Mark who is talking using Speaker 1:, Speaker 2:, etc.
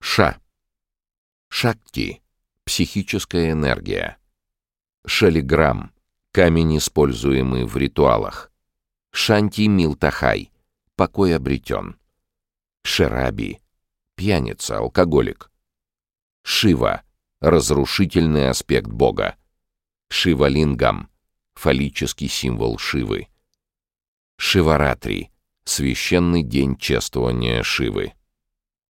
Speaker 1: Ша. Шакти. Психическая энергия. Шалиграмм. Камень, используемый в ритуалах. Шанти Милтахай. Покой обретен. Шераби. Пьяница, алкоголик. Шива. Разрушительный аспект Бога. Шивалингам. Фаллический символ Шивы. Шиваратри. Священный день чествования Шивы.